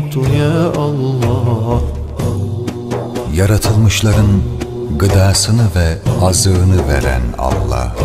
yoktu ya Allah. Yaratılmışların gıdasını ve azığını veren Allah.